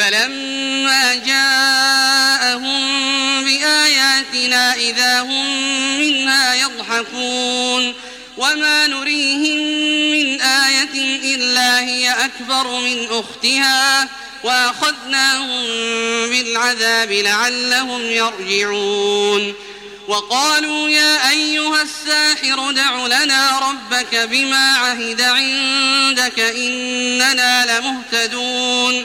فلما جاءهم بآياتنا إذا هم منها يضحكون وما نريهم من آية إلا هي أكبر من أختها وأخذناهم بالعذاب لعلهم يرجعون وقالوا يا أيها الساحر دع لنا ربك بما عهد عندك إننا لمهتدون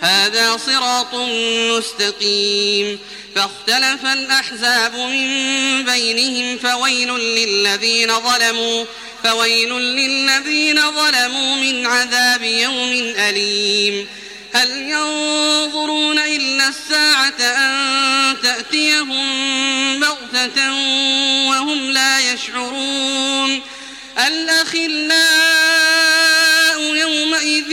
هذا صراط مستقيم فاختلف الأحزاب من بينهم فويل للذين ظلموا فويل للذين ظلموا من عذاب يوم أليم هل ينظرون إلا الساعة أن تأتيهم بغتة وهم لا يشعرون الأخلاء يومئذ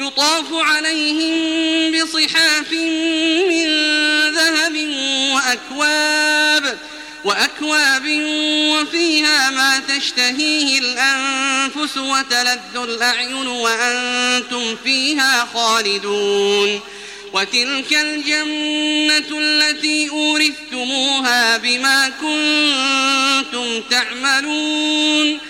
يطاف عليهم بصحاف من ذهب وأكواب وأكواب وفيها ما تشتهيه الأنفس وتلذ الأعين وأنتم فيها خالدون. وتلك الجنة التي أورثتموها بما كنتم تعملون.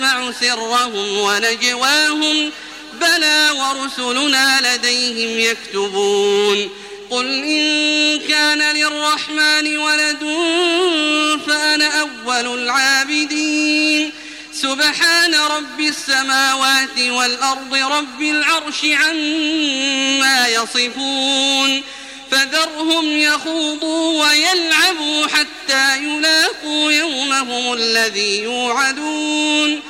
نسمع سرهم ونجواهم بلى ورسلنا لديهم يكتبون قل إن كان للرحمن ولد فأنا أول العابدين سبحان رب السماوات والأرض رب العرش عما يصفون فذرهم يخوضوا ويلعبوا حتى يلاقوا يومهم الذي يوعدون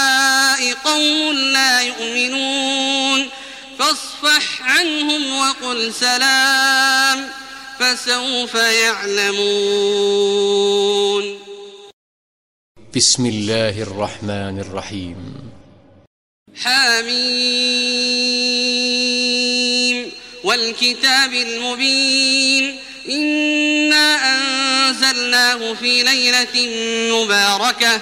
قوم لا يؤمنون فاصفح عنهم وقل سلام فسوف يعلمون. بسم الله الرحمن الرحيم. حميم. والكتاب المبين. إنا أنزلناه في ليلة مباركة.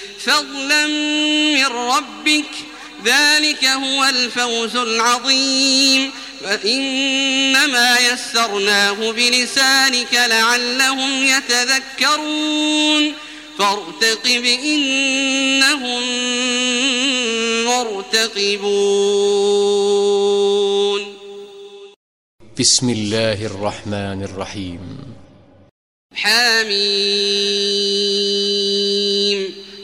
فضلا من ربك ذلك هو الفوز العظيم. فإنما يسرناه بلسانك لعلهم يتذكرون. فارتقب إنهم مرتقبون. بسم الله الرحمن الرحيم. حميم.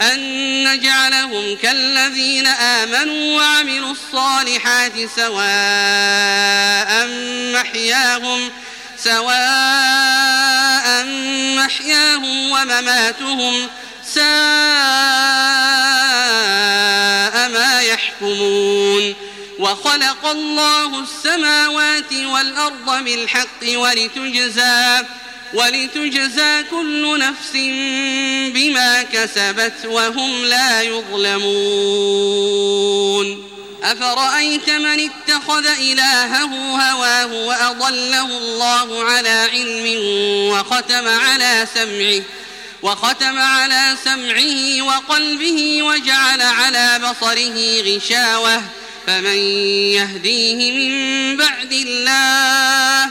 أن نجعلهم كالذين آمنوا وعملوا الصالحات سواء محياهم سواء محياهم ومماتهم ساء ما يحكمون. وخلق الله السماوات والأرض بالحق ولتجزى ولتجزى كل نفس بما كسبت وهم لا يظلمون أفرأيت من اتخذ إلهه هواه وأضله الله على علم وختم على سمعه وختم على سمعه وقلبه وجعل على بصره غشاوة فمن يهديه من بعد الله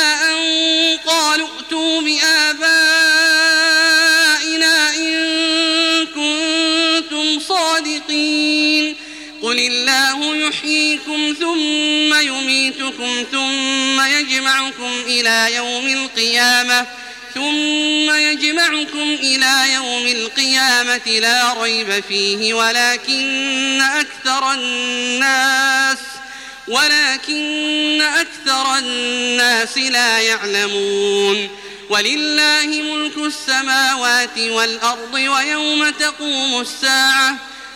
يحييكم ثم يميتكم ثم يجمعكم إلى يوم القيامة ثم يجمعكم إلى يوم القيامة لا ريب فيه ولكن أكثر الناس ولكن أكثر الناس لا يعلمون ولله ملك السماوات والأرض ويوم تقوم الساعة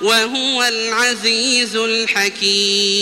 وهو العزيز الحكيم.